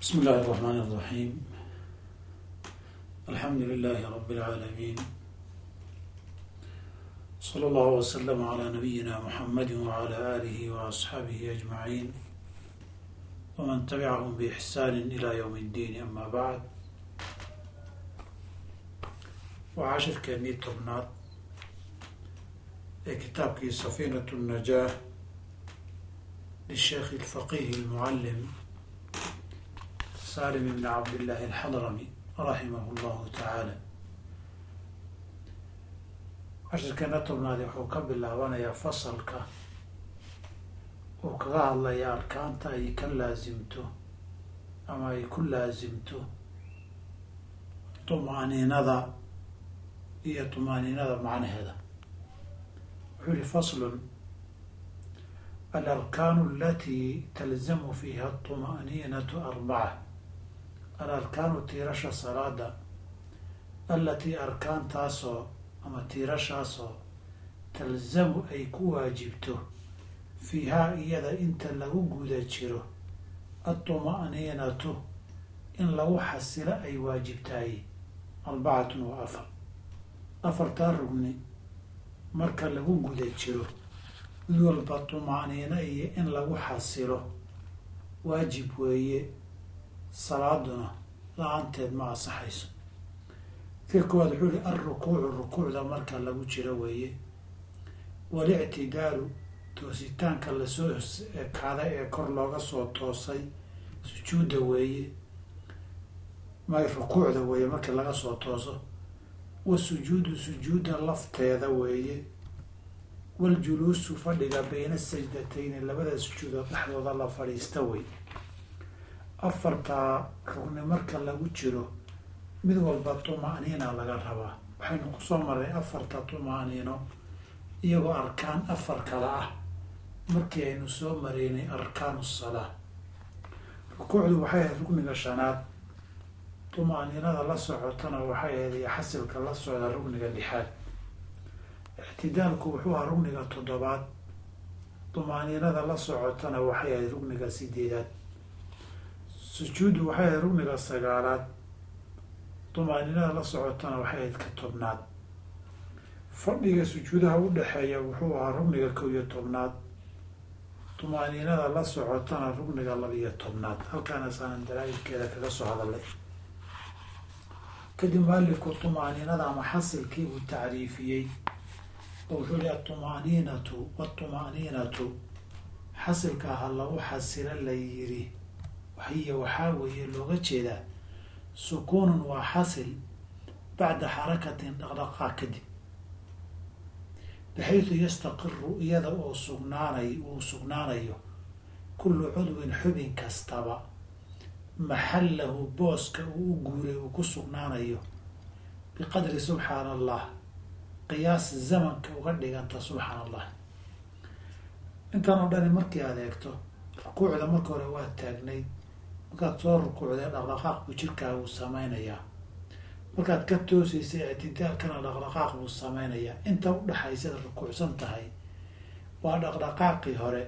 بسم الله الرحمن الرحيم الحمد لله رب العالمين صلى الله وسلم على نبينا محمد وعلى آله وأصحابه أجمعين ومن تبعهم بإحسان إلى يوم الدين أما بعد وعاشر كمية طبنات كتابك سفينة النجاة للشيخ الفقيه المعلم salim ibn cabdillaahi alxadrami raximahu llahu tacaala cashirkeena tobnaadi wuxuu ka bilaabanayaa fasalka uu kaga hadlaya arkaanta ay ka laasimto ama ay ku laasimto tumaniinada iyo tumaniinada macnaheeda wuxuu yihi faslun alarkaanu alatii talzamu fiiha atuma'niinatu arbaca alarkaanu tiirasha salaada alatii arkaantaasoo ama tiirashaasoo talzamu ay ku waajibto fiihaa iyada inta lagu guda jiro atuma'niinatu in lagu xasilo ay waajibtahay arbacatun wa afar. Afartaa rugni marka lagu guda jiro mid walba tuma'niino iyo in lagu xasilo waajib weeye salaaduna la'aanteed ma asaxayso ka koowaad wuxuu yihi alrukuucu rukuucda marka lagu jiro weeye. Walictidaalu toositaanka la soo kaada ee kor looga soo toosay sujuudda weeye may rukuucda weeye markii laga soo tooso wasujuudu sujuudda lafteeda weeye. Waljuluusu fadhiga bayna sajdatayni labada sujuudood dhexdooda la fadhiista wey afartaa rugni marka lagu jiro mid walba tuma'niina laga rabaa. Waxaynu ku soo marray afarta tuma'niino iyagoo arkaan afar kala ah. Markii aynu soo maraynay arkaanu salaa rukuucdu waxay ahayd rugniga shanaad. Tuma'niinada la socotana waxay ahayd iyo xasilka la socda rugniga lixaad. Ictidaalku wuxuu ahaa rugniga toddobaad. Tuma'niinada la socotana waxay ahayd rugniga sideedaad sujuuddu waxay ahayd rugniga sagaalaad tumaaninada la socotana waxay ahayd ka tobnaad. Fadhiga sujuudaha u dhexeeya wuxuu ahaa rugniga kow iyo tobnaad tumaaniinada la socotana rugniga labiyo tobnaad. Halkaana saanan dalaa'ilkeeda kaga soo hadalay. Kadib mualifku tumaaniinada ama xasilkii uu tacriifiyey oo wuxuu yihi atuma'niinatu watuma'niinatu xasilka ha lagu xasilo la yiri wahiya waxaa weeye looga jeedaa sukuunun waa xasil bacda xarakatin dhaqdhaqaaq kadib. Baxaydu yastaqiru iyada oo sugnaanay uu sugnaanayo kullu cudwin xubin kastaba. Maxallahu booska uu u guuray uu ku sugnaanayo. Biqadri subxaana allah qiyaas zamanka uga dhiganta subxaana allah intan oo dhani markii aad eegto rukuucda marka hore waa taagnayd markaad soo rukuucdee dhaqdhaqaaq buu jirkaagu sameynayaa markaad ka toosaysay ictidaalkana dhaqdhaqaaq buu sameynayaa inta udhaxaysaad rukuucsan tahay waa dhaqdhaqaaqii hore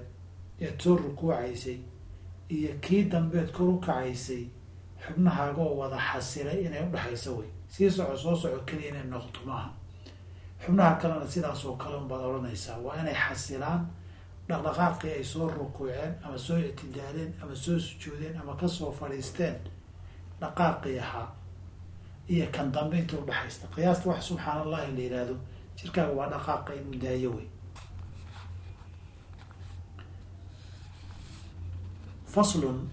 eed soo rukuucaysay iyo kii dambeed kor u kacaysay xubnahaagoo wada xasilay inay udhexayso wey sii soco soo soco keliya inay noqoto maaha. Xubnaha kalena sidaas oo kale unbaad odhanaysaa. Waa inay xasilaan dhaqdhaqaaqii ay soo rukuuceen ama soo ictidaaleen ama soo sujuudeen ama ka soo fadhiisteen dhaqaaqii ahaa. Iyo kan dambe inta udhexaysta qiyaasta wax subxaana allahi la yihahdo jirkaaga waa dhaqaaqa inuu daayo wey faslun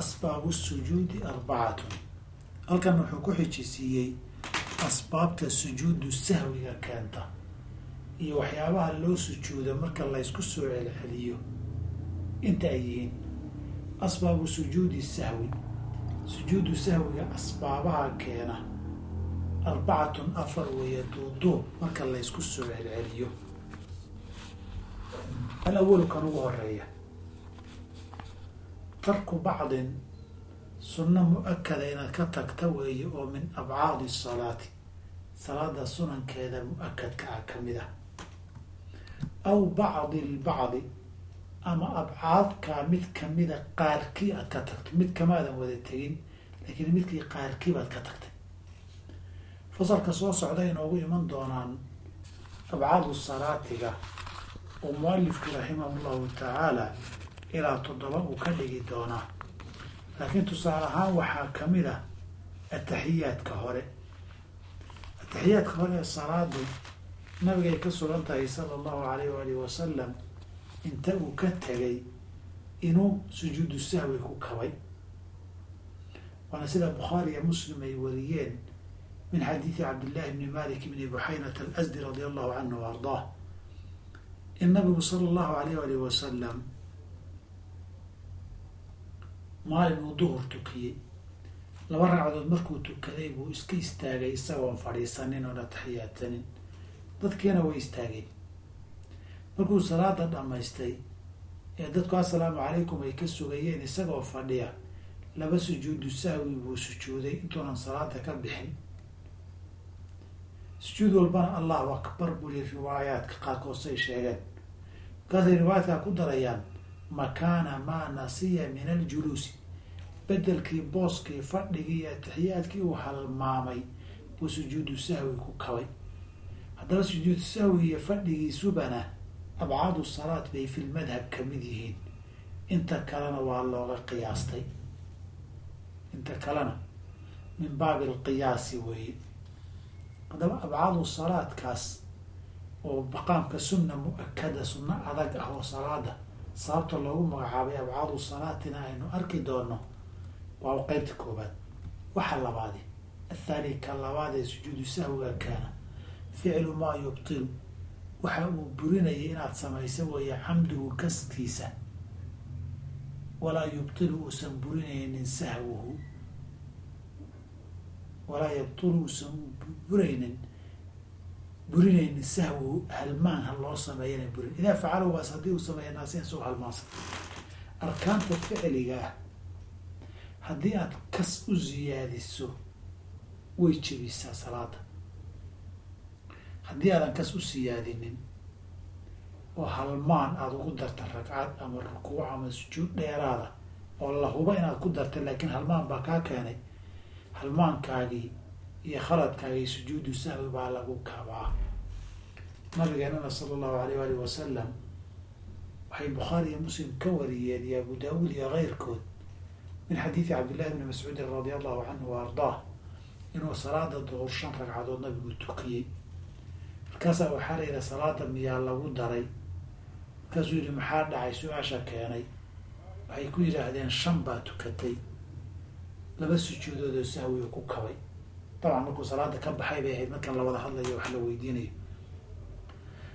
asbaabu sujuudi arbacatun halkan wuxuu ku xijisiiyey asbaabta sujuudu sahwiga keenta iyo waxyaabaha loo sujuudo marka laysku soo celceliyo. Inta ay yihiin asbaabu sujuudi sahwi. Sujuudu sahwiga asbaabaha keena arbacatun afar weeye duuduub marka laysku soo celceliyo. Al kan ugu horreeya tarku bacdin sunno mu'akada inaad ka tagta weeye oo min abcaadi salaati. Salaada sunankeeda mu'akadka ah ka mid ah aw bacdi lbacdi ama abcaadkaa mid kamida qaarkii aad ka tagto mid kamaadan wada tegin laakiin midkii qaarkii baad ka tagtay. Fasalka soo socda inoogu iman doonaan abcaadu salaatiga oo mualifku raximah llahu tacaala ilaa toddoba uu ka dhigi doonaa. Laakiin tusaale ahaan waxaa ka mid ah ataxiyaadka hore. Ataxiyaadka hore ee salaadu nabigay ka sugan tahay sala allahu alayh waalihi wasalam inta uu ka tegay inuu sujuudu sahwi ku kabay. Waana sida bukhaari iyo muslim ay wariyeen min xadiidi cabdillahi bni malik bni buxaynat alasdi radia allahu canhu wa ardaah in nabigu sala allahu alayh waalih wasalam maalin uu duhur tukiyey. Laba ragcadood markuu tukaday buu iska istaagay isagoon fadhiisanin oon ataxiyaadsanin dadkiina way istaageen. Markuu salaada dhammaystay ee dadku assalaamu calaykum ay ka sugayeen isagoo fadhiya laba sujuudu sahwi buu sujuuday intuunan salaada ka bixin. Sujuud walbana allahu akbar buli riwaayaadka qaarkoosay sheegeen. Markaasay riwaayaadkaa ku darayaan makaana maa nasiya min aljuluusi. Bedelkii booskii fadhigii iyo atixiyaadkii uu halmaamay buu sujuudu sahwi ku kabay haddaba sujuudu sahwi iyo fadhigiisubana abcaadu salaat bay fil madhab ka mid yihiin. Inta kalena waa looga qiyaastay. Inta kalena min baabi alqiyaasi weeye. Haddaba abcaadu salaadkaas oo maqaamka sunna mu'akada sunno adag ah oo salaada sababta loogu magacaabay abcaadu salaatina aynu arki doono waa qeybta koobaad waxa labaadi athaani ka labaad ee sujuudu sahwiga kaana ficlu maa yubtilu waxa uu burinayay inaad samayso weeye camdigu kaskiisa walaa yubtilu uusan burinaynin sahwuhu. Walaa yubtilu uusan buraynin burinaynin sahwuhu. Halmaan ha loo sameeyana burin. Idaa facalow waas haddii uu sameeya naasiyan soo halmaansan arkaanta ficliga ah haddii aad kas u siyaadiso way jebisaa salaada haddii aadan kas u siyaadinin oo halmaan aada ugu darta ragcad ama rukuuc ama sujuud dheeraada oo la hubo inaad ku dartay laakiin halmaan baa kaa keenay halmaankaagii iyo khaladkaagii sujuudu sahwi baa lagu kabaa. Nabigeenana sala allahu alayh waalih wasalam waxay bukhaari iyo muslim ka wariyeen iyo abu daawuud iyo keyrkood min xadiidi cabdillahi bni mascuudin radia allahu canhu wa ardaah inuu salaada duhur shan ragcadood nabigu tukiyey markaasaa waxaa la yidhaha salaada miyaa lagu daray? Markaasuu yihi maxaa dhacay? Su'aasha keenay. Waxay ku yidhaahdeen shan baa tukatay. Laba sujuudood oo sahwiga ku kabay. Dabcan markuu salaada ka baxay bay ahayd markan lawada hadlayo wax la weydiinayo.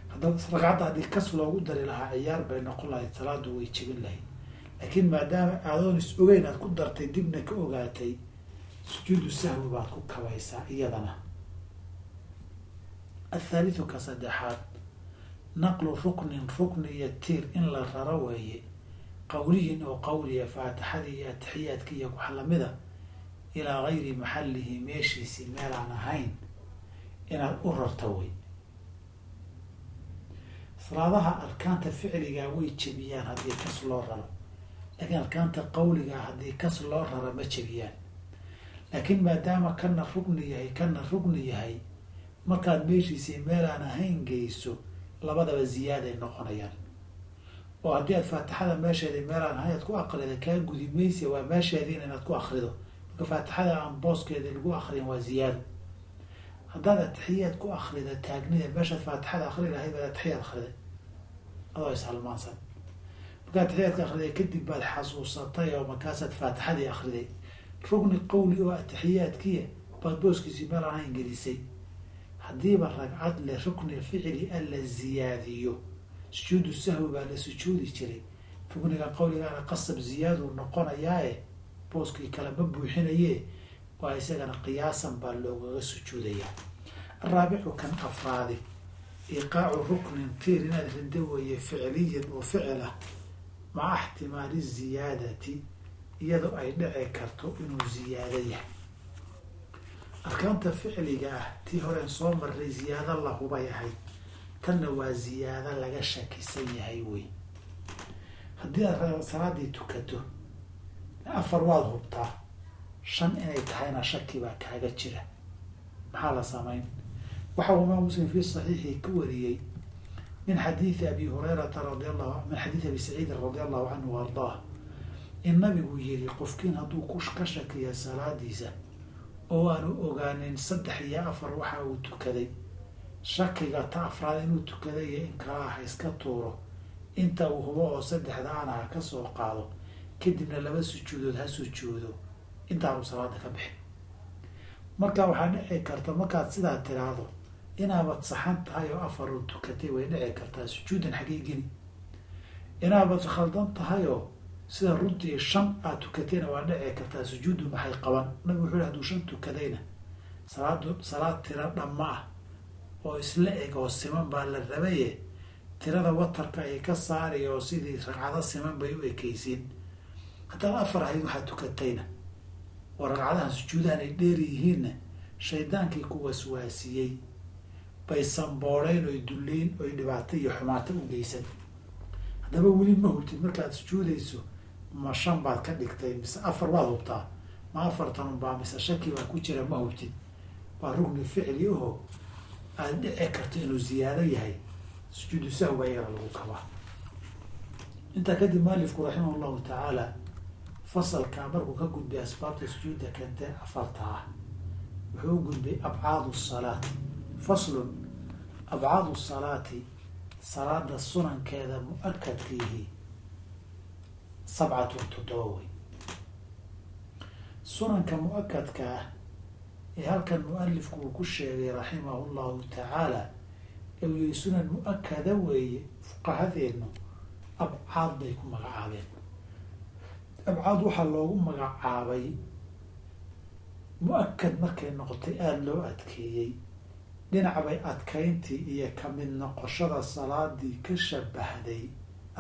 Haddaba ragcadda haddii kas loogu dari lahaa ciyaar bay noqon lahayd salaadu way jebin lahayd. Laakiin maadaama aadoon is ogeyn aad ku dartay dibna ka ogaatay sujuudu sahwi baad ku kabaysaa iyadana athaalithu ka saddexaad naqlu ruknin rukni iyo tiir in la raro weeye qawliyin oo qawliya faatixadii iyo atixiyaadka iyo wax ilaa gayri maxallihi meeshiisii meel aan ahayn inaad u rarto wey salaadaha arkaanta ficligaa way jebiyaan haddii kas loo raro laakiin arkaanta qawligaa haddii kas loo raro ma jebiyaan laakiin maadaama kana rugni yahay kana rugni yahay markaad meeshiisii meel aan ahayn geyso labadaba ziyaaday noqonayaan. Oo haddii aad faatixada meesheedii meel aan ahayn aad ku akrida kaa gudi maysa waa meesheediina inaad ku akrido marka faatixada aan booskeeda lagu akrin waa ziyaado. Haddaad atixiyaad ku akrida taagnida meeshaad faatixada akri lahayd baad atixiyaad akriday adoo ishalmaansan markaa atixiyaadka akriday kadib baad xasuusatay oo markaasaad faatixadii akriday rugni qawli oo atixiyaadkiya baad booskiisii meel aan ahayn gelisay haddiiba ragcad le rukni ficli a la ziyaadiyo. Sujuudu sahwi baa la sujuudi jiray. Rukniga qawligaana qasab ziyaaduu noqonayaae booskii kale ma buuxinaye waa isagana qiyaasan baa loogaga sujuudayaa. Araabicu kan afraadi iqaacu ruknin tiir inaad rido weeye ficliyan oo ficil ah maca ixtimaali ziyaadati iyadoo ay dhici karto inuu ziyaado yahay arkaanta ficliga ah tii horeen soo marray ziyaado lahubay ahayd tanna waa ziyaado laga shakisan yahay wey. Haddii aad salaadii tukato afar waad hubtaa shan inay tahayna shaki baa kaaga jira. Maxaa la samayn? Waxa uu imaam muslim fi saxiixi ka wariyey min xadiidi abi hurayrata radi allahu min xadiidi abi saciidin radi allahu canhu ardaah. In nabigu yiri qofkiin hadduu ku ka shakiya salaadiisa oo aanu ogaanin saddex iyo afar waxa uu tukaday. Shakiga ta afraad inuu tukaday iyo in ha iska tuuro inta uu hubo oo saddexda ana ha ka soo qaado kadibna laba sujuudood ha sujuudo intaanu salaada ka bixin marka waxaa dhici karta markaad sidaa tiraahdo inaabad saxan tahay oo afar uu tukatay way dhici kartaa sujuudan xagee geli. Inaabad khaldan tahay oo sida runtii shan aad tukatayna waa dhici kartaa sujuuddu maxay qaban? Nabigu wuxuu hadduu shan tukadayna salaadu salaad tira dhamma ah oo isla eg oo siman baa la rabaye. Tirada watarka ay ka saari oo sidii ragcado siman bay u ekeysiin haddaad afar ahayd waxaad tukatayna. Oo ragcadahan sujuudahan ay dheer yihiinna shaydaankii ku waswaasiyey bay sanboodhayn oy dulleyn oy dhibaato iyo xumaato u geysan. Haddaba weli ma hubtid markaad sujuudayso ma shan baad ka dhigtay mise afar baad hubtaa ma afartanun baa mise shaki baa ku jira ma hubtid. Waa rugni ficli aho aada dhici karto inuu ziyaado yahay. Sujuudu sahw yara lagu kabaa. Intaa kadib mualifku raximah allahu tacaala fasalkaa markuu ka gudbay asbaabta sujuudda keentee afarta ah wuxuu u gudbay abcaadu salaati. Faslun abcaadu salaati salaada sunankeeda mu'akadkiihi sabcatun toddoba wey sunanka mu'akadka ah ee halkan mu'alifku uu ku sheegay raximahu llahu tacaala ee uu yihi sunan mu'akada weeye fuqahadeednu abcaad bay ku magacaabeen abcaad waxaa loogu magacaabay mu'akad markay noqotay aada loo adkeeyey dhinac bay adkayntii iyo ka mid noqoshada salaadii ka shabahday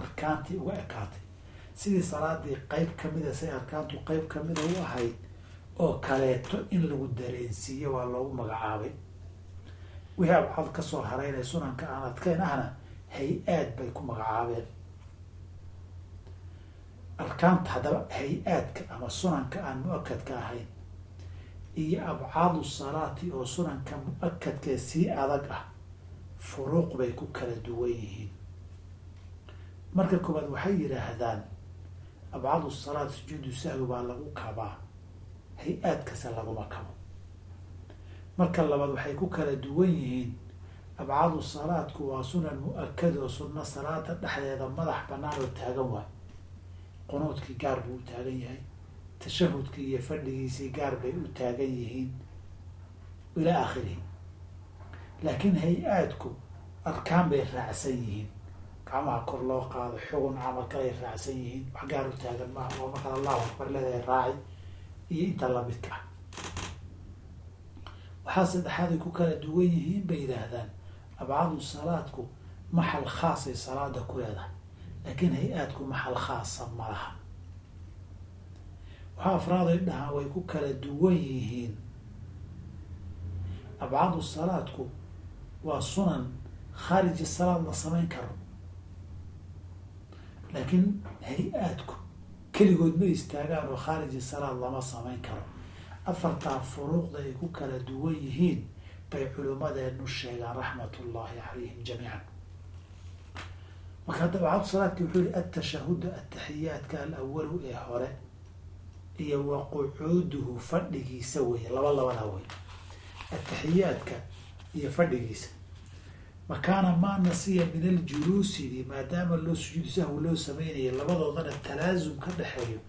arkaantii uga ekaatay sidii salaadii qeyb kamida say arkaantu qeyb kamida u ahayd oo kaleeto in lagu dareensiiyo waa loogu magacaabay. Wixii abcaad ka soo haraynay sunanka aan adkayn ahna hay'aad bay ku magacaabeen. Arkaanta haddaba hay'aadka ama sunanka aan mu'akadka ahayn iyo abcaadu salaati oo sunanka mu'akadkee sii adag ah furuuq bay ku kala duwan yihiin. Marka koobaad waxay yidhaahdaan abcaadu salaat sujuudu sahwi baa lagu kabaa hay'aadkase laguma kabo marka labaad waxay ku kala duwan yihiin abcaadu salaadku waa sunan mu'akad oo sunno salaada dhexdeeda madax banaan oo taagan waay qunuudkii gaar buu u taagan yahay tashahudkii iyo fadhigiisii gaar bay u taagan yihiin ilaa aakhirihi laakiin hay'aadku arkaan bay raacsan yihiin gacmaha kor loo qaado xugun camal kalay raacsan yihiin wax gaar u taagan maaha oo markaad allahu akbar leedahay raaci iyo inta lamidka ah waxaa saddexaad ay ku kala duwan yihiin bay yidhaahdaan abcaadu salaadku maxal khaasay salaada ku leedahay laakiin hay'aadku maxal khaasa ma laha. Waxaa afraaday dhahaan way ku kala duwan yihiin. Abcaadu salaadku waa sunan khaariji salaad la samayn karo laakiin hay'aadku keligood ma istaagaan oo khaariji salaad lama samayn karo. Afartaa furuuqda ay ku kala duwan yihiin bay culimmadeenu sheegaan raxmat ullahi calayhim jamiican. Marka haddaba abcaadu salaadki wuxuu yihi atashahudu ataxiyaadka alawalu ee hore iyo wa qucuuduhu fadhigiisa weye laba labada wey ataxiyaadka iyo fadhigiisa makaana maa nasiya min aljuluusidi maadaama loo sujuudu sahwi loo sameynaya labadoodana talaasum ka dhexeeyo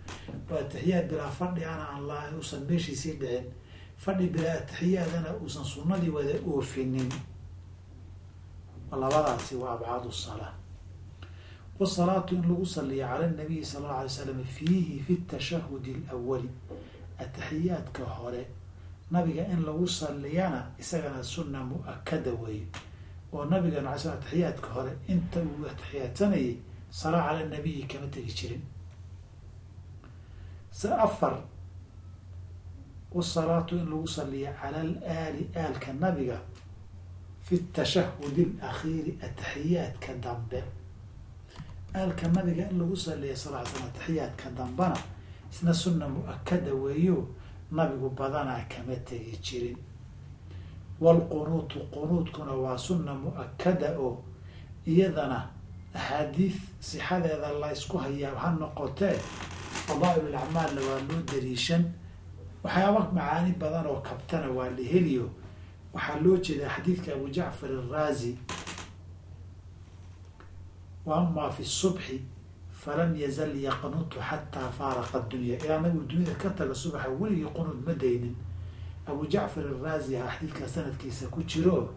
oo ataxiyaad bilaa fadhi ana aan la uusan meeshiisii dhicin. Fadhi bilaa ataxiyaadana uusan sunnadii wada oofinin. Labadaasi waa abcaadu salaa wasalaatu in lagu saliyo cala nabiyi sala allau alay slam fiihi fi tashahudi alawali ataxiyaadka hore nabiga in lagu saliyana isagana sunna mu'akada weeye oo nabigana ala sl ataxiyaadka hore inta uu ataxiyaadsanayay salaa cala nabiyi kama tegi jirin. Se afar wasalaatu in lagu saliyo cala alaali aalka nabiga fi tashahudi alakhiiri ataxiyaadka dambe. Aalka nabiga in lagu saliya sal l slam taxiyaadka dambana isna sunna mu'akada weeyo nabigu badanaa kama tegi jirin waalqunuutu qunuudkuna waa sunna mu'akada oo iyadana axaadiid sixadeeda la ysku hayaa ha noqotee fadaa'il acmaalna waa loo dariishan. Waxyaaba macaani badan oo kabtana waa la heliyo. Waxaa loo jeedaa xadiidka abu jacfar araazi wa amaa fi subxi falam yazal yaqnutu xataa faaraqa dunya ilaa nabigu dunyada ka taga subaxa weligii qunuud ma daynin abu jacfar araazi ah xadiidkaa sanadkiisa ku jiro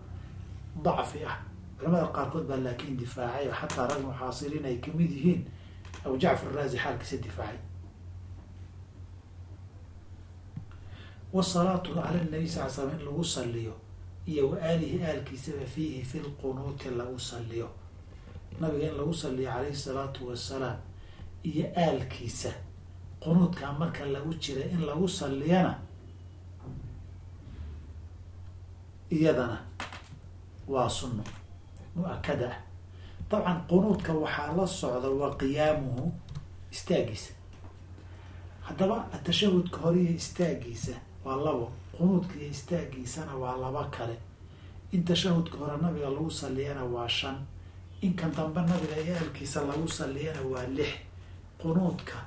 dacfi ah. Culamada qaarkood baa laakiin difaacay oo xataa rag muxaasiriin ay ka mid yihiin abu jacfar araazi xaalkiisa difaacay. Wasalaatu cala nabi sal l slam in lagu saliyo iyo wa aalihi aalkiisaba fiihi fi lqunuuti lagu saliyo nabiga in lagu saliyo calayhi salaatu wasalaam iyo aalkiisa qunuudkaa marka lagu jira in lagu saliyana iyadana waa sunno mu'akada. Ah dabcan qunuudka waxaa la socda wa qiyaamuhu istaagiisa haddaba tashahudka hore iyo istaagiisa waa labo qunuudka iyo istaagiisana waa laba kale. In tashahudka hore nabiga lagu saliyana waa shan inkan dambe nabiga iyo aalkiisa lagu saliyana waa lix. Qunuudka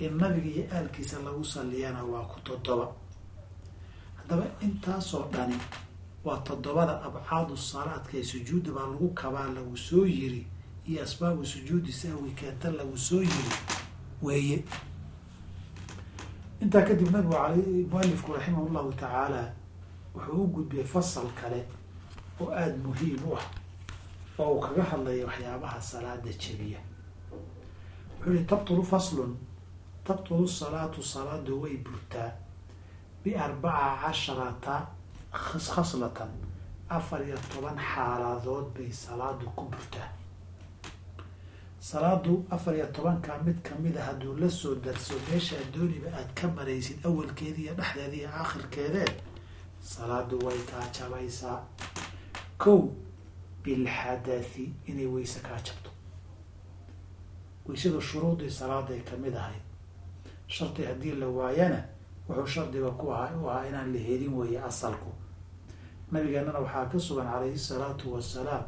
in nabiga iyo aalkiisa lagu saliyana waa ku toddoba. Haddaba intaasoo dhani waa toddobada abcaadu salaadka ee sujuudda baa lagu kabaa lagu soo yiri iyo asbaabu sujuudi sahwi keenta lagu soo yiri. Weeye. Intaa kadib nabigu al mualifku raximah llahu tacaala wuxuu u gudbiyay fasal kale oo aada muhiim u ah oo uu kaga hadlaya waxyaabaha salaada jebiya. Wuxuu yihi tabtulu faslun tabtulu salaatu salaadu way burtaa biarbaca casharata khaslatan afar iyo toban xaaladood bay salaadu ku burtaa. Salaadu afar iyo tobanka mid ka mid a hadduu la soo darso meesha dooniba aad ka maraysid awalkeeda iyo dhexdeeda iyo aakhirkeedee salaadu way kaa jabaysaa. Kow bilxadathi inay weyse kaa jabto. Weysadu shuruudii salaaday ka mid ahayd. Shardi haddii la waayana wuxuu shardiga ku ahaa u ahaa inaan la helin weeye asalku nabigeenana waxaa ka sugan calayhi salaatu wasalaam.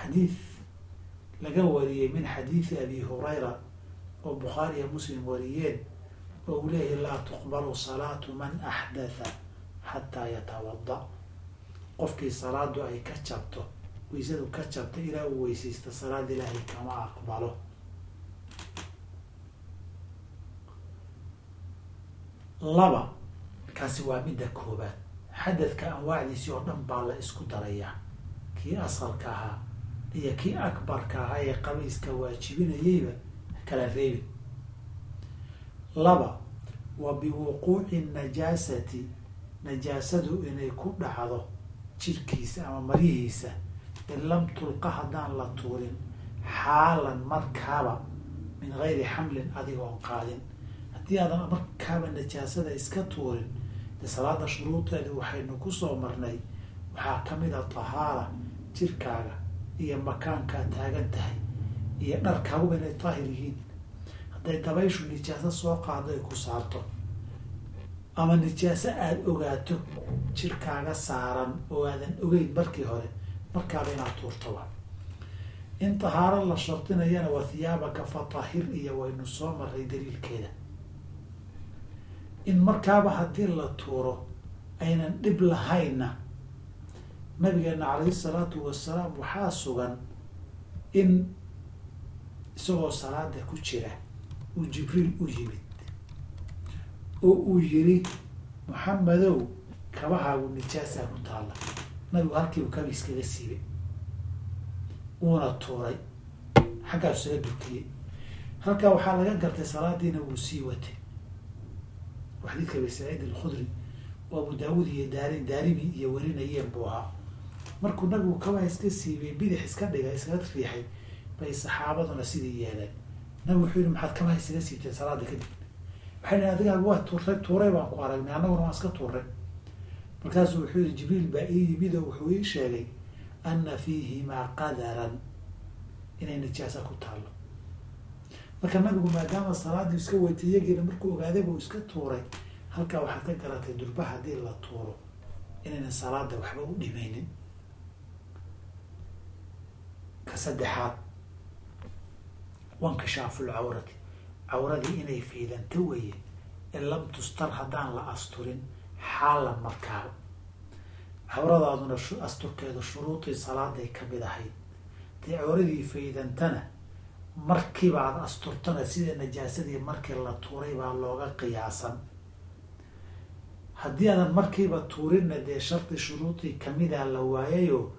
Xadiid laga wariyey min xadiidi abi hurayra oo bukhaari iyo muslim wariyeen oo uu leeyahay laa tuqbalu salaatu man axdatha xataa yatawada qofkii salaadu ay ka jabto weysadu ka jabta ilaa uu weysaysta salaad ilaahay kama aqbalo. Laba kaasi waa midda koobaad xadadka anwaacdiisii oo dhan baa la isku darayaa. Kii asalka ahaa iyo kii akbarka ahaa ee qabayska waajibinayayba kala reebi. Laba wa biwuquuci najaasati najaasadu inay ku dhacdo jirkiisa ama marihiisa in lam tulqa haddaan la tuurin xaalan markaaba min gayri xamlin adigoon qaadin. Haddii aadan markaaba najaasada iska tuurin de salaada shuruudeeda waxaynu ku soo marnay waxaa ka mid a tahaara jirkaaga iyo makaankaa taagan tahay iyo dharkaaguba inay daahir yihiin. Hadday dabayshu nijaaso soo qaado ay ku saarto. Ama nijaaso aada ogaato jirkaaga saaran oo aadan ogeyn markii hore markaaba inaad tuurto in tahaaro la shardinayana waa thiyaabaka fatahir iyo waynu soo maray daliilkeeda in markaaba haddii la tuuro aynan dhib lahaynna nabigeena calayhi salaatu wasalaam waxaa sugan in isagoo salaada ku jira uu jibriil u yimid. Oo uu yiri maxamedow kabahaagu nijaasaa ku taalla. Nabigu halkiibu kaba iskaga siibay wuuna tuuray. Xaggaasu isaga dukiyey halkaa waxaa laga gartay salaadiina wuu sii watay xadiidka abi saciid alkhudri oo abu daawuud iyo daarin daarimi iyo warinayeen buu ahaa. Markuu nabigu kabaha iska siibay bidix iska dhigay iskaga riixay bay saxaabaduna sidii yeeleen. Nabigu wuxuu yihi maxaad kabaha isaga siibteen salaada kadib waxay nihi adigaagu waa tuuray tuuray baan ku aragnay annaguna waan iska tuuray markaasuu wuxuu yihi jibriil baa ii yimid oo wuxuu ii sheegay ana fiihimaa qadaran. Inay nijaasa ku taallo marka nabigu maadaama salaadii iska weytay iyagiina markuu ogaaday buu iska tuuray. Halkaa waxaad ka garatay durba haddii la tuuro inaynan salaada waxba u dhimaynin. Ka saddexaad wankishaafu lcawrati cawradii inay fiidanto weye in lam tustar haddaan la asturin xaalan markaaba cawradaaduna asturkeedu shuruudii salaaday ka mid ahayd. Dee cawradii faydantana markiiba aada asturtana sida najaasadii markii la tuuray baa looga qiyaasan. Haddii aadan markiiba tuurinna dee shardi shuruudii kamida la waayayo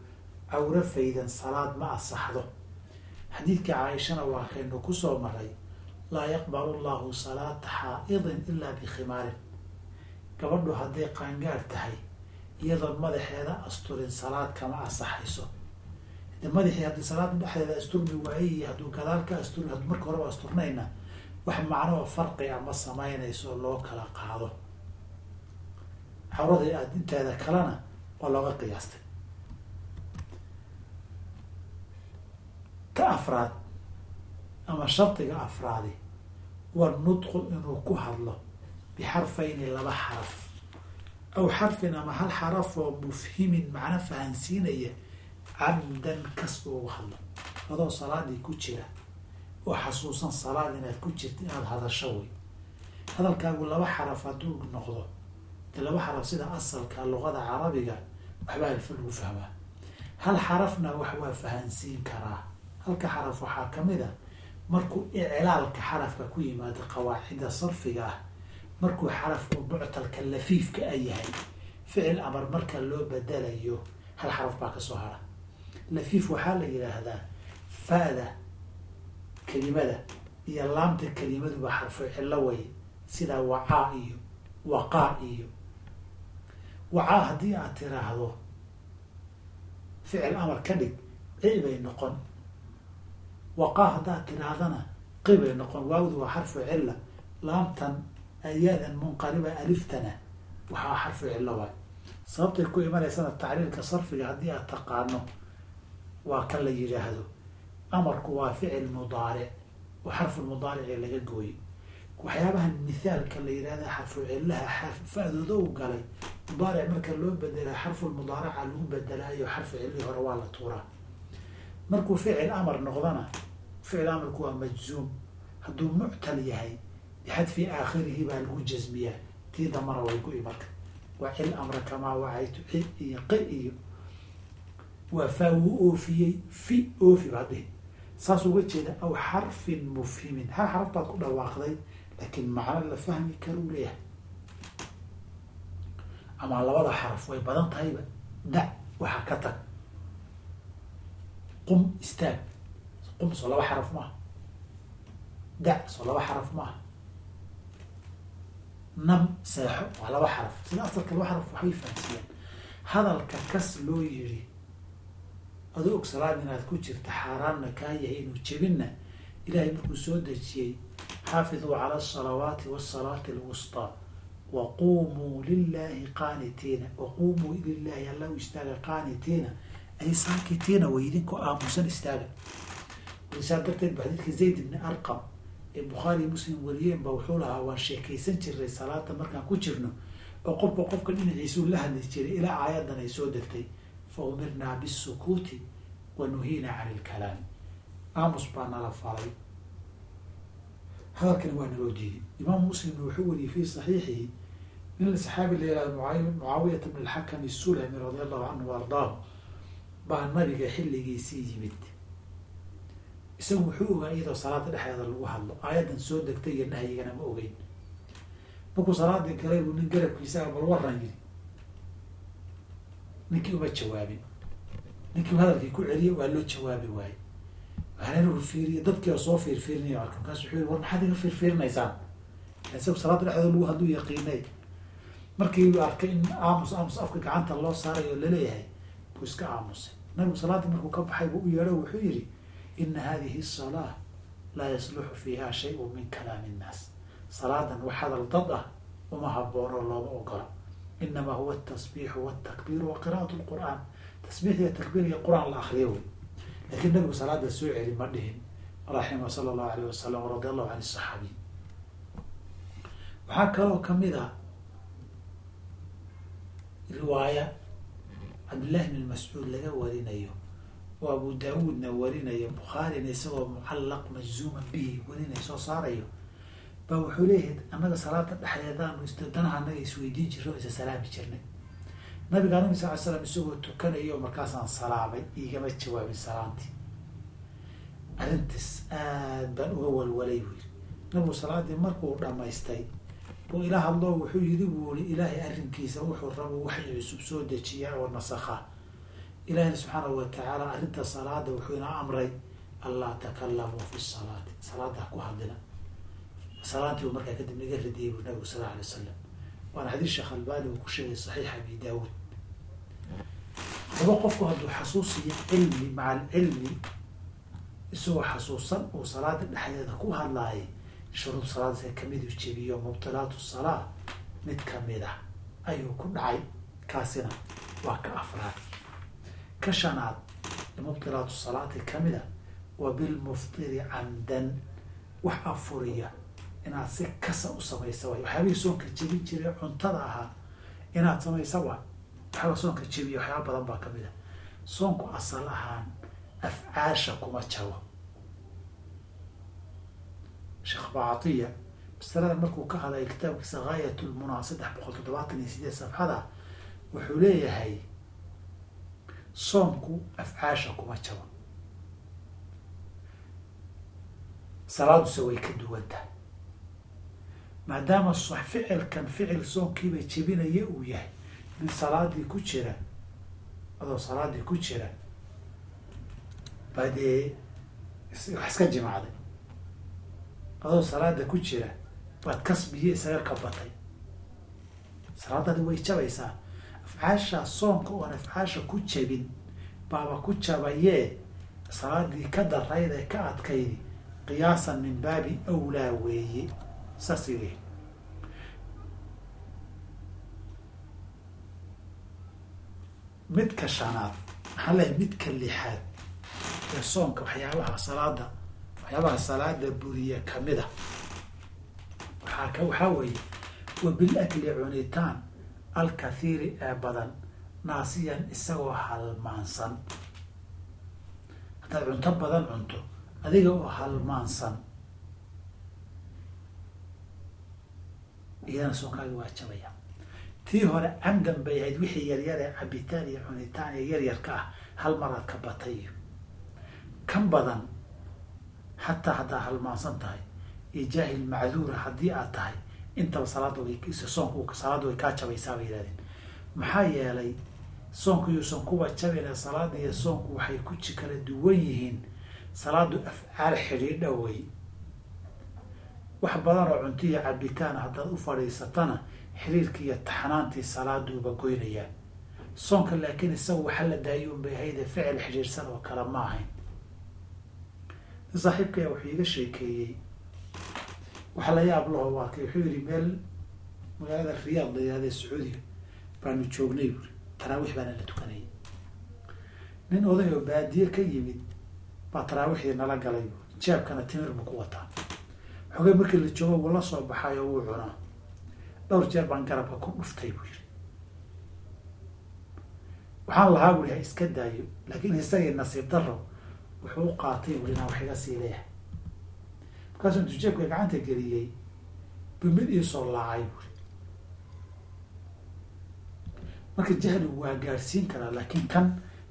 cawro faydan salaad ma asaxdo xadiidka caaishana waa kaynu ku soo maray laa yaqbalu llahu salaata xaa'idin ilaa bikhimaarin gabadhu hadday qaangaar tahay iyadoon madaxeeda asturin salaad kama asaxayso madaxii haddii salaada dhexdeeda asturmi waayey iyo hadduu gadaal ka astur hadduu marka horeba asturnayna wax macnoo farqi a ma samaynayso loo kala qaado. Cawrada aad inteeda kalena waa looga qiyaastay. Ka afraad ama shardiga afraadi waa nudqu inuu ku hadlo bixarfayni laba xaraf. Aw xarfin ama hal xaraf oo mufhimin macno fahansiinaya camdan kas ugu hadlo. Adoo salaadii ku jira oo xasuusan salaad inaad ku jirta inaad hadasho wey hadalkaagu laba xaraf hadduu noqdo de laba xaraf sida asalka luqada carabiga waxbaa alfa lagu fahmaa hal xarafna wax waa fahansiin karaa. Halka xaraf waxaa ka mid a markuu iclaalka xarafka ku yimaado qawaacida sarfiga ah markuu xarafku muctalka lafiifka a yahay ficil amar marka loo bedelayo hal xaraf baa ka soo hara lafiif waxaa la yidhaahdaa fa-da kelimada iyo laamta kelimaduba xarfo cillo way sida wacaa iyo waqaa iyo. Wacaa haddii aad tiraahdo ficil amar ka dhig ci bay noqon. Waqaa haddaad tidhaahdana qi bay noqon. Waawdu waa xarfu cilla. Laamtan ayadan munqariba aliftana waxaa xarfu cillo waay. Sababtay ku imanaysana tacriirka sarfiga haddii aad taqaano waa kan la yidhaahdo. Amarku waa ficil mudaaric. Oo xarfulmudaarici laga gooyey. Waxyaabaha mithaalka la yidhahda xarfu cillaha fa-dooda u galay mudaaric marka loo bedelaa xarfulmudaaraca lagu bedelaayo xarfu cillihii hore waa la tuuraa. Markuu ficil amar noqdana ficil amarku waa majzuum. Hadduu muctal yahay bixadfi aakhirihi baa lagu jasmiyaa tii dambana way go-i marka waa cil amra kamaa wacaytu ci iyo qi iyo waa faa wuu oofiyey fi oofi baa dhihi saas uga jeeda aw xarfin mufhimin. Hal xaraf baad ku dhawaaqday laakiin macno la fahmi karuu leeyahay. Ama labada xaraf way badan tahayba dac waxaa ka tag. Qum istaag. Qum soo laba xaraf maaha dac soo laba xaraf maaha nam seexo waa laba xaraf. Sida asalka laba xaraf waxbay fahamsiiyaan. Hadalka kas loo yiri adoo og salaad inaad ku jirta xaaraanna kaa yahay inuu jebinna ilaahay markuu soo dejiyey xaafiduu cala asalawaati wasalaati alwustaa waquumuu lilahi qaanitiina waquumuu lilahi alla u istaaga qaanitiina. Ay saakitiina way idinku aamusan istaaga. Saa darteed ba xadiidka zayd ibni arqam ee bukhaari muslim wariyeen ba wuxuu lahaa waan sheekaysan jiray salaada markaan ku jirno. Oo qofba qofka dhinaciisuu la hadli jiray ilaa aayadan ay soo degtay fa umirnaa bisukuuti wa nuhiina can ilkalaami aamus baa nala falay hadalkani waa naloo diiday imaam muslimna wuxuu wariyey fi saxiixihi nin saxaabi la yihahdo mucaawiyata bn alxakam isulami radi allahu canhu wa ardaahu baa nabiga xilligiisii yimid isagu wuxuu ogaa iyadoo salaada dhexdeeda lagu hadlo aayadan soo degtay iyo nahyigana ma ogeyn markuu salaadii galay buu nin garabkiisaa bal waran yiri ninkii uma jawaabin. Ninkii hadalkii ku celiyay waa loo jawaabi waaye hareeruhu fiiriye dadkii oo soo fiirfiirinaya arka markaas wuxuu yii war maxaad iga fiirfiirinaysaan isagu salaada dhexdeeda lagu hadluu yaqiinay. Markii uu arkay in aamus aamus afka gacanta loo saaray oo la leeyahay buu iska aamusay. Nabigu salaaddii markuu ka baxay buu u yeedho wuxuu yihi ina hadihi salaa laa yasluxu fiiha shay-un min kalaami innaas salaadan wax hadal dad ah uma haboono looma ogola inamaa huwa atasbiixu waltakbiiru wa qira'at lqur'aan tasbiix iyo takbiir iyo qur'aan la akriyo wey laakiin nabigu salaada soo celi ma dhihin raxima sala allahu alayh wasalam radi allahu can saxaabiy waxaa kaloo ka mid a riwaaya cabdillahi bn mascuud laga warinayo oo abu daawuudna warinayo bukhaarina isagoo mucallaq majzuuman bihi warinay soo saarayo ba wuxuu leeyahay annaga salaada dhexdeedaanu istadanaha annaga isweydiin jirnay oo isa salaami jirnay. Nabiga nabi sal ly slam isagoo tukanayo markaasaan salaamay iigama jawaabin salaantii. Arrintaas aad baan uga walwalay buu yiri nabigu salaadii markuu dhamaystay buu ila hadloo wuxuu yiri buu i ilaahay arrinkiisa wuxuu rabo waxay cusub soo dejiyaa oo nasakha ilaahina subxaanahu watacaala arrinta salaada wuxuu ina amray anlaa takalamuu fi salaati. Salaada ku hadlina salaantii uu markaa kadib naga radiyay buu nabigu sal alay wasalam waana xadiis sheekh albani uu ku sheegay saxiix abi daawuud. Laba qofku hadduu xasuusiyo cilmi maca alcilmi isagoo xasuusan uu salaada dhexdeeda ku hadlaayay shuruud salaadasa kamidu jebiyo mubtilaatu salaa mid ka mid ah ayuu ku dhacay. Kaasina waa ka afraad. Ka shanaad mubtilaatu salaati ka mid a wa bilmuftiri camdan wax afuriya inaad si kasa u samaysa waay waxyaabihii soonka jebin jiray cuntada ahaa inaad samaysa waay waxyaaba soonka jebiya waxyaaba badan baa ka mid a. Soonku asal ahaan afcaasha kuma jabo. Sheekh bacatiya masalada markuu ka hadlaya kitaabkiisa gaayat lmunaa saddex boqol toddobaatan iyo sideed safxada wuxuu leeyahay soomku afcaasha kuma jabo. Salaaduse way ka duwan tahay maadaama ficilkan ficil soonkiiba jebinaya uu yahay. Nin salaadii ku jira adoo salaadii ku jira baa dee wax iska jimacday. Adoo salaada ku jira baad kasbiye isaga ka batay. Salaadadi way jabaysaa. Afcaasha soonka oon afcaasha ku jabin baaba ku jabayee salaadii ka darayd ee ka adkaydi qiyaasan min baabi awlaa weeye saas ili midka shanaad maxaa lehay midka lixaad ee soonka waxyaabaha salaada waxyaabaha salaada buriya ka mid a waxaa ka waxaa weeye wa bilakli cunitaan alkathiiri ee badan naasiyan isagoo halmaansan. Haddaad cunto badan cunto adiga oo halmaansan iyadana soonkaagi waa jabaya. Tii hore camdan bay ahayd wixii yaryar ee cabitaan iyo cunitaan ee yaryarka ah hal maraad ka batay. Iyo kan badan xataa haddaa halmaansan tahay iyo jaahil macduura haddii aad tahay intaba salaada way soonku salaadda way kaa jabaysaa bay yihahdeen maxaa yeelay soonku yuusan kuwa jabina salaada iyo soonku waxay ku kala duwan yihiin. Salaadu afcaal xidhiidha wey wax badan oo cunto iyo cabitaan haddaad u fadhiisatana xiriirkii iyo taxnaantii salaaduuba goynayaa soonka laakiin isaga waxa la daayuun bay ahayde ficil xidhiirsan oo kale ma ahayn. Saaxiibkaya wuxuu iga sheekeeyey. Waxa la yaab laho arkay wuxuu yihi meel magaalada riyaad la yihahda sacuudiga baanu joognay buuri taraawiix baana la tukanayay nin oday oo baadiye ka yimid baa taraawiixdii nala galay buuri jeebkana timir buu ku wataa xogay markii la joogo wuu la soo baxay oo wuu cunaa. Dhowr jeer baan garabka ku dhuftay buu yiri waxaan lahaa buri ha iska daayo. Laakiin isagii nasiib daro wuxuu u qaatay buri inaan wax iga sii leeyahay. Markaasuu intuu gacanta geliyey bu mid iisoo laacay buri marka jahligu waa gaadhsiin karaa laakiin kan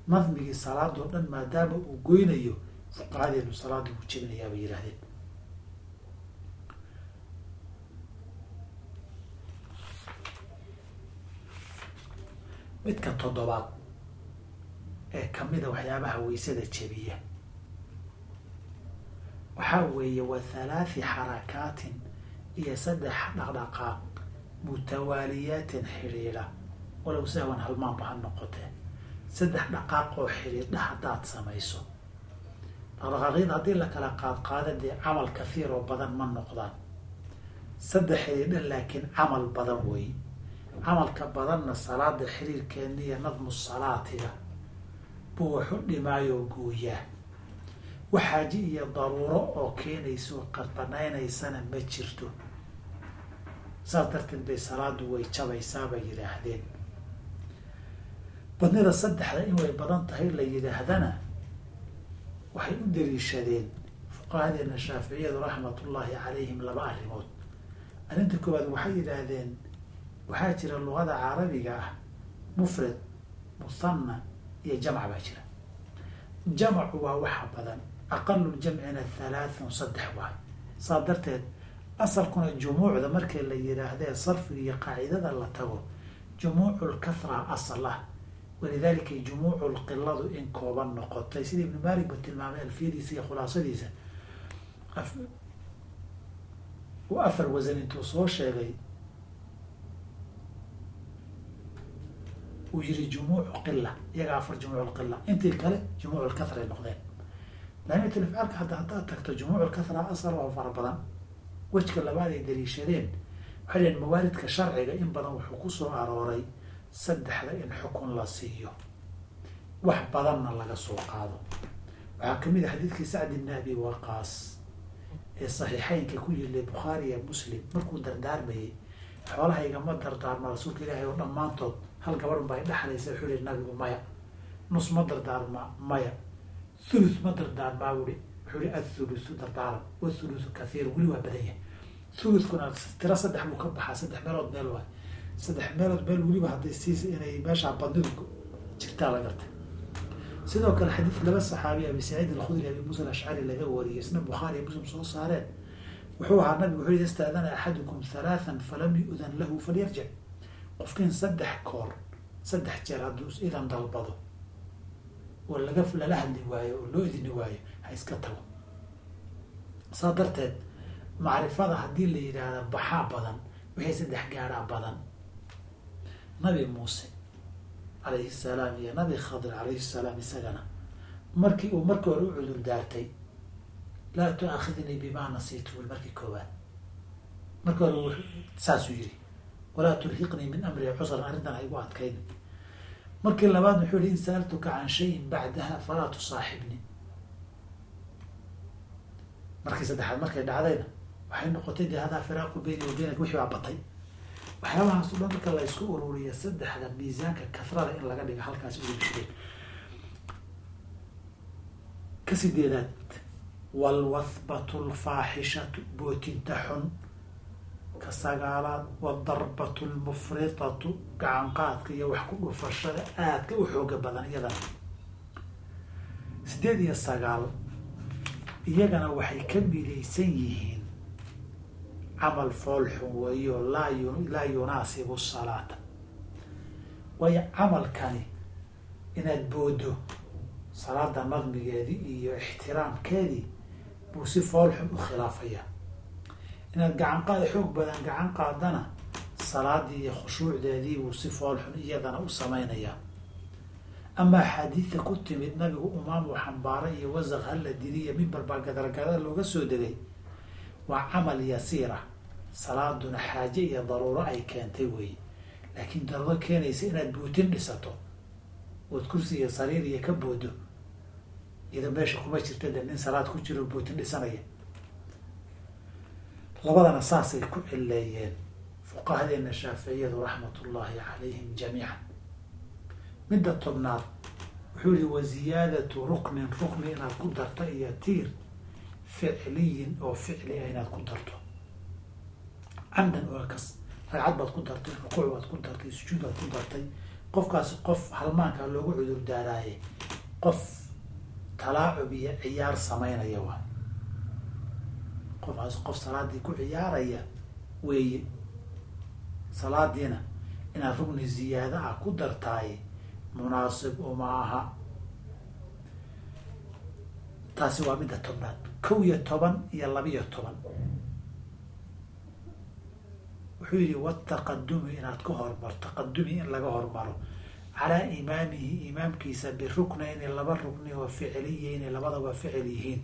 nadmigii salaadoo dhan maadaama uu goynayo fuqahadeenu salaada uu jebinayaa bay midka toddobaad ee kamida waxyaabaha waysada jebiya. Waxaa weeye wa halaathi xarakaatin iyo saddex dhaqdhaqaaq mutawaaliyaatin xidhiidha walow sahwan halmaanba ha noqotee saddex dhaqaaq oo xidhiidha haddaad samayso. Dhaqdhaqaaqyada haddii la kala qaadqaada dee camal kathiir oo badan ma noqdaan. Saddex xidhiidha laakiin camal badan wey camalka badanna salaada xiriirkeena iyo nadmu salaatiga buu waxu dhimaayoo gooyaa. Wax xaaji iyo daruuro oo keenayso qarbanaynaysana ma jirto. Saas darteed bay salaadu way jabaysaa bay yidhaahdeen. Badnida saddexda in way badan tahay la yidhaahdana waxay u daliishadeen fuqahadeena shaaficiyadu raxmatullaahi calayhim laba arrimood. Arrinta koowaad waxay yidhaahdeen waxaa jira luqada carabiga ah mufrad musanna iyo jamc baa jira. Jamcu waa waxa badan aqalu jamcina halaathun saddex waay saa darteed asalkuna jumuucda markii la yidhaahdee sarfiga iyo qaacidada la tago jumuucu lkathra asal ah walidaalika jumuucu lqiladu in kooban noqotay. Sida ibnu malik ba tilmaamay alfiyadiisa iyo khulaasadiisa. Afar wasan intuu soo sheegay uu yihi jumuucu qila iyaga afar jumuuc lqila intii kale jumuuc lkathra ay noqdeen. Laamiyat lafcaalka hadda haddaad tagto jumuuc lkathra asal oo fara badan. Wejka labaad ay daliishadeen. Waxay dhaheen mawaalidka sharciga in badan wuxuu ku soo arooray saddexda in xukun la siiyo. Wax badanna laga soo qaado. Waxaa ka mid a xadiidkii sacd ibni abi waqaas ee saxiixeynka ku yilay bukhaari iyo muslim. Markuu dardaarmayay xoolahaygama dardaarma rasuulka ilaahay oo dhammaantood hal gabadhan ba ay dhexlaysa wuxuu yihi nabigu maya nus ma dardaarma maya. Thuluth ma dardaarmaa ui wuxuu yihi athuluthu dardaaran wathuluthu kathiir. Weli waa badan yahay. Thuluthkuna tiro saddex buu ka baxaa saddex meelood meel waay. Saddex meelood meel weliba hadday siis inay meeshaa badnidu jirtaa la gartay. Sidoo kale xadiid laba saxaabi abi saciid alkhudri abi muusa alashcari laga wariyay isna bukhaari iyo muslim soo saareen. Wuxuu ahaa nabigu wuxuu yihi istaadana axadukum halaathan falam yu-dan lahu falyarjic qofkiin saddex koor saddex jeer hadduu idan dalbado oo laga lala hadli waayo oo loo idini waayo ha iska tago. Saa darteed macrifada haddii la yidhaahda baxaa badan wixii saddex gaadhaa badan. Nabi muuse calayhi salaam iyo nabi khadir calayhi salaam isagana markii uu markii hore u cudur daartay laa tu-aakhidnii bimaa nasiitu markii koowaad. Markii hore saasuu yidhi walaa tulhiqnii min amri cusran arrintan haygu adkayn. Markii labaad wuxuu yihi in sa'altuka can shayin bacdaha falaa tusaaxibni markii saddexaad markay dhacdayna waxay noqotay de hadaa firaaqu beyni wa beynak wixii baa batay. Waxyaabahaas o dhan marka la isku ururiya saddexda miisaanka kasrada in laga dhiga halkaas ugu jireen ka sideedaad walwathbatu lfaaxishatu bootinta xun ka sagaalaad wadarbatu lmufritatu gacan qaadka iyo wax ku dhufashada aadka u xooga badan iyadana sideed iyo sagaal iyagana waxay ka midaysan yihiin camal foolxun weeyo laa laa yunaasibu salaata. Waayo camalkani inaad boodo salaada nadmigeedii iyo ixtiraamkeedii buu si foolxun u khilaafaya inaad gacan qaad xoog badan gacan qaadana salaadii iyo khushuucdeedii buu si foolxun iyadana u samaynayaa ama axaadiida ku timid nabigu umaamu xambaara iyo wasaq hala diliya mimbar baa gadargada looga soo degay. Waa camal yasiira salaaduna xaaje iyo daruuro ay keentay weeye laakiin daruuro keenaysa inaad buutin dhisato. Ood kursi iyo sariir iyo ka boodo. Iyadoo meesha kuma jirta de nin salaad ku jiro buutin dhisanaya labadana saasay ku cileeyeen fuqahadeena shaaficiyadu raxmatullaahi calayhim jamiican. Midda tobnaad wuxuu yihi wa ziyaadatu ruknin rukni inaad ku darto iyo tiir ficliyin oo ficli ah inaad ku darto. Camdan oo kas ragcad baad ku dartay rukuuc baad ku dartay sujuud baad ku dartay. Qofkaasi qof halmaanka loogu cudur daaraaye qof talaacub iyo ciyaar samaynaya waa qofkaasi qof salaadii ku ciyaaraya weeye salaadiina inaad rugni ziyaada ah ku dartaay munaasib uma aha. Taasi waa midda tobnaad. Kow iyo toban iyo labiyo toban. Wuxuu yihi wataqadumi inaad ka hormaro taqadumi in laga hormaro. Calaa imaamihi imaamkiisa biruknayni laba rukni oo ficliyeyni labadaba ficil yihiin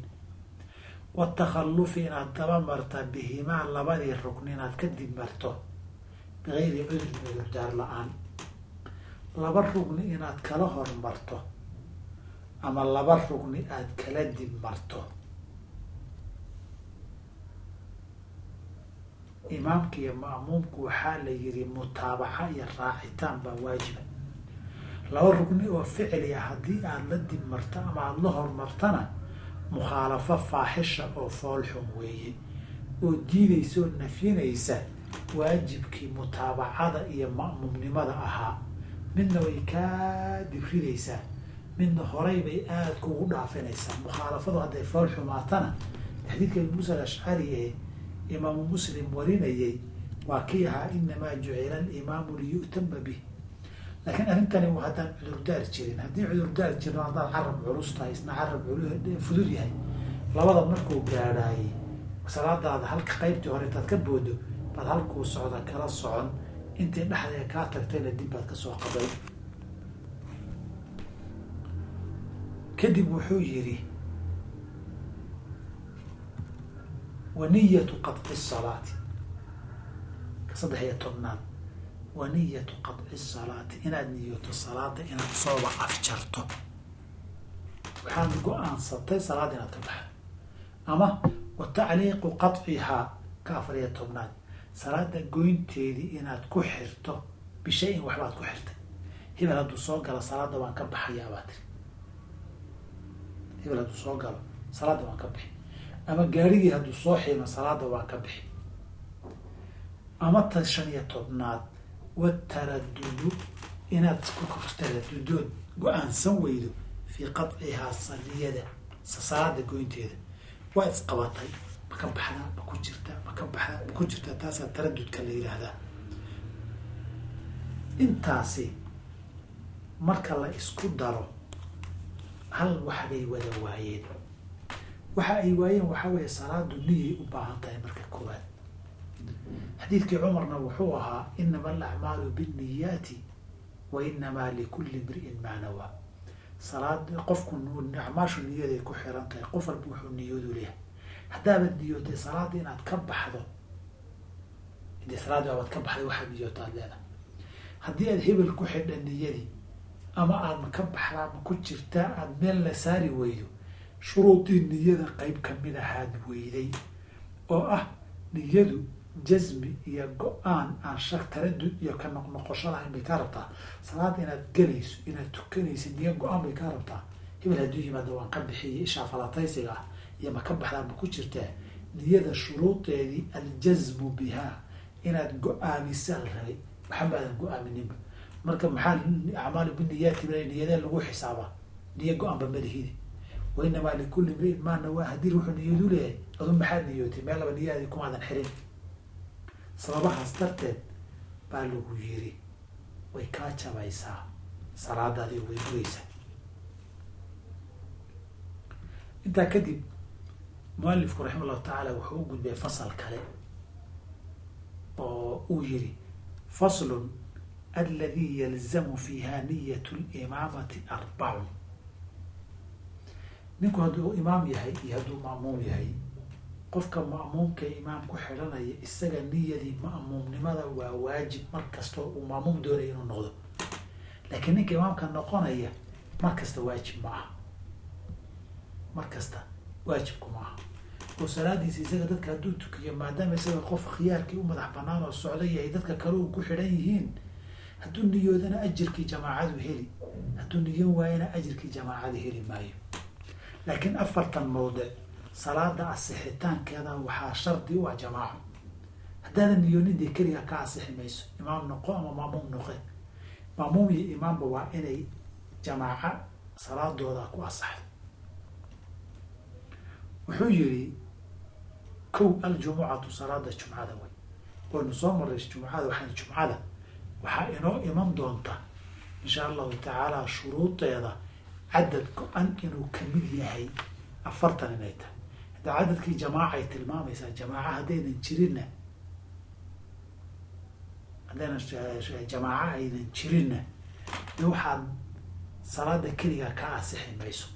watakhalufi inaad daba marta bihimaa labadii rukni inaad kadib marto bigayri cudrin cudurdaar la'aan. Laba rugni inaad kala hormarto ama laba rugni aada kala dib marto. Imaamka iyo ma'muumku waxaa la yihi mutaabaca iyo raacitaan baa waajiba laba rugni oo ficli ah haddii aada la dib marto ama aada la hormartana mukhaalafo faaxisha oo foolxun weeye oo diidaysa oo nafyinaysa waajibkii mutaabacada iyo ma'muumnimada ahaa. Midna way kaa dibridaysaa midna horay bay aada kugu dhaafinaysaa mukhaalafadu hadday fool xumaatana xadiidka abi muusa alashcari ee imaamu muslim warinayay waa kii ahaa inamaa jucila alimaamu liyu'tama bih laakiin arrintani haddaan cudurdaar jirin. Haddii cudurdaar jirno haddaad carab culus tahay isna carab fudud yahay labada markuu gaadhaayey salaadaada halka qaybtii hore intaad ka boodo baad halkuu socda kala socon. Intii dhexda kaa tagtayna dib baad ka soo qabay. Kadib wuxuu yidhi waniyatu qaطci salaati. Ka saddex iyo tobnaad waniyatu qaطci salaati inaad niyoto salaada inaad sooba afjarto waxaad go'aansatay salaada inaad ka baxdo ama wa tacliiqu qaطcihaa ka afar iyo tobnaad. Salaada goynteedii inaad ku xirto bishay-in waxbaad ku xirtay. Hebel hadduu soo galo salaada waan ka baxayaa baa tiri. Hebel hadduu soo galo salaada waan ka bixi. Ama gaarigii hadduu soo xiimo salaada waan ka bixi. Ama ta shan iyo tobnaad wataradudu inaad taradudood go'aansan weydo fii qaطcihaa saliyada salaada goynteeda waa isqabatay ma ka baxdaa ma ku jirtaa ma ka baxdaa ma ku jirtaa taasaa taradudka la yidhaahdaa intaasi marka la isku daro hal wax bay wada waayeen waxa ay waayeen waxaa weeye salaadu niyay u baahan tahay marka koowaad xadiidkii cumarna wuxuu ahaa inama alacmaalu binniyaati wa inamaa likulli imri'in maa nawaa salaad qofku acmaashu niyaday ku xiran tahay qof walba wuxuu niyadu leeyahay. Haddaabaad niyootay salaada inaad ka baxdo de salaadi abaad ka baxday waxaad niyooto aad leedahay. Haddii aad hebel ku xidha niyadii ama aad ma ka baxdaa ma ku jirtaa aada meel la saari weydo shuruudii niyada qeyb ka mid ahaad weyday. Oo ah niyadu jasmi iyo go'aan aan shak taradud iyo ka noqnoqosho lahayn bay kaa rabtaa. Salaada inaad gelayso inaad tukanaysa niyo go'aan bay kaa rabtaa. Hebel hadduu yimaado waan ka bixiya ishaa falataysiga ah iyo ma ka baxdaa ma ku jirtaa. Niyada shuruudeedii aljasmu bihaa inaad go'aamisa la rabay. Maxamaadan go'aamininba marka maxaa acmaalu biniyaati niyadee lagu xisaabaa. Niyo go'aanba malihidi wa inamaa likulli mriin maa nawaa haddii wuxuu niyadu leeyahay adu maxaad niyootay? Meel laba niyaadi kumaadan xirin sababahaas darteed baa lagu yiri way kaa jabaysaa salaadaadii way guraysaa. Intaa kadib mualifku raxima allahu tacaala wuxuu u gudbay fasal kale oo uu yiri faslun aladi yalzamu fiiha niyat limaamati arbacun. Ninku hadduu imaam yahay iyo hadduu ma'muum yahay qofka ma'muumka imaam ku xidhanaya isaga niyadii ma'muumnimada waa waajib mar kastoo uu ma'muum doonaya inuu noqdo. Laakiin ninka imaamka noqonaya mar kasta waajib ma aha. Mar kasta waajibku ma aha. Oo salaadiisa isaga dadka hadduu tukiyo maadaama isaga qof khiyaarkii u madax banaan oo socda yahay dadka kale uu ku xidhan yihiin hadduu niyoodana ajirkii jamaacadu heli hadduu niyoon waayana ajirkii jamaacada heli maayo. Laakiin afartan mawdic salaada asixitaankeeda waxaa shardi u ah jamaaco haddaadan niyoonin dee keliga ka asixi mayso imaam noqo ama maamuum noqe. Maamuum iyo imaamba waa inay jamaaca salaadooda ku asaxdo. Wuxuu yiri kow aljumucatu salaada jumcada way. Waynu soo maray jumcada waxaan jumcada waxaa inoo iman doonta insha allahu tacaala shuruudeeda cadad go-an inuu ka mid yahay afartan inay tahay hadda cadadkii jamaacay tilmaamaysaa jamaaca haddaynan jirinna. Haddaynan jamaaca aynan jirinna. De waxaad salaada keligaa ka asixi mayso.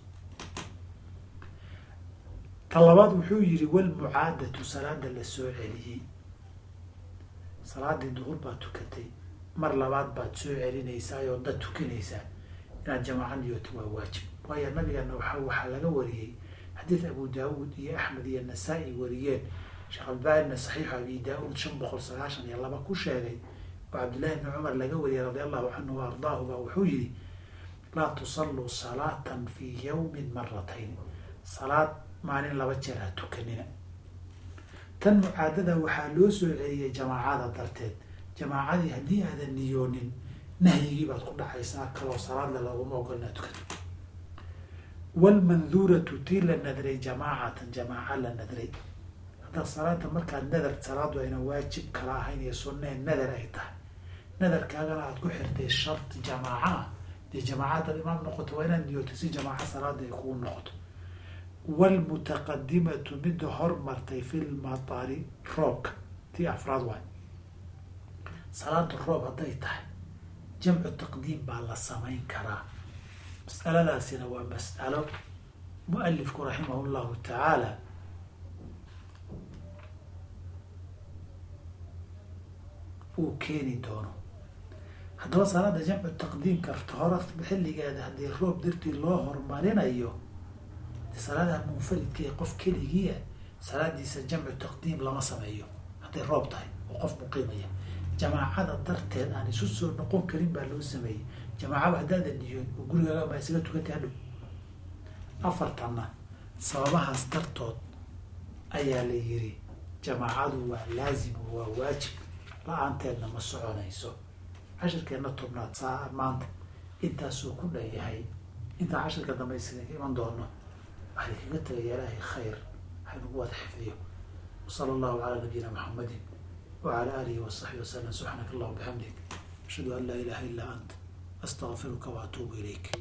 Ta labaad wuxuu yihi walmucaadatu salaada la soo celiyey. Salaadii duhur baad tukatay. Mar labaad baad soo celinaysaa oo dad tukinaysaa. Inaad jamaaca niyooto waa waajib. Waayo nabigeena waa waxaa laga wariyey xadiid abu daawuud iyo axmed iyo nasaa-i wariyeen. Sheekh albaanina saxiixu abi daa-uud shan boqol sagaashan iyo laba ku sheegay oo cabdillahi bni cumar laga wariyey radi allahu canhu wa ardaahu ba wuxuu yihi laa tusalluu salaatan fii yawmin maratayn salaad maalin laba jeer ha tukanina. Tan mucaadada waxaa loo soo celiyey jamaacada darteed. Jamaacadii haddii aadan niyoonin nahyigii baad ku dhacaysaa kaloo salaadle looguma ogol inaad tukato wlmanduuratu tii la nadray jamaacatan jamaaca la nadray haddaa salaada markaad nadar salaadu ayna waajib kala ahayn iyo sunneen nadar ay tahay nadarkaagana aada ku xirtay sharti jamaaca ah dee jamaacadaad imaam noqoto waa inaad niyooto si jamaaca salaada ay kugu noqoto wlmutaqadimatu midda hormartay fi lmatari roobka tii afraad waay salaada roob hadday tahay jamcu taqdiim baa la samayn karaa masaladaasina waa mas'alo mualifku raximah llahu tacaala. Uu keeni doono. Haddaba salaada jamcu taqdiimka hora xilligeeda haddii roob dartii loo horumarinayo salaadaha munfaridka ee qof keligiia salaadiisa jamcu taqdiim lama sameeyo. Hadday roob tahay oo qof muqiimaya jamaacada darteed aan isu soo noqon karin baa loo sameeyey jamaacaba haddaadan niyoon oo baa isaga tukantay hadhow. Afartanna sababahaas dartood ayaa la yiri jamaacadu waa laazim oo waa waajib. La'aanteedna ma soconayso. Cashirkeenna tobnaad saa maanta intaasuu ku dhanyahay intaa cashirka dambe isga iman doono waxay kaga tegaya ilaahay khayr haynugu wada xifdiyo. Wasala allahu calaa nabiyina maxamedin wacala aalihi wasaxbi wasalam subxaanaka allahuma bixamdik ashhadu an laa ilaha illaa ant astaqfiruka waatuubu ilayk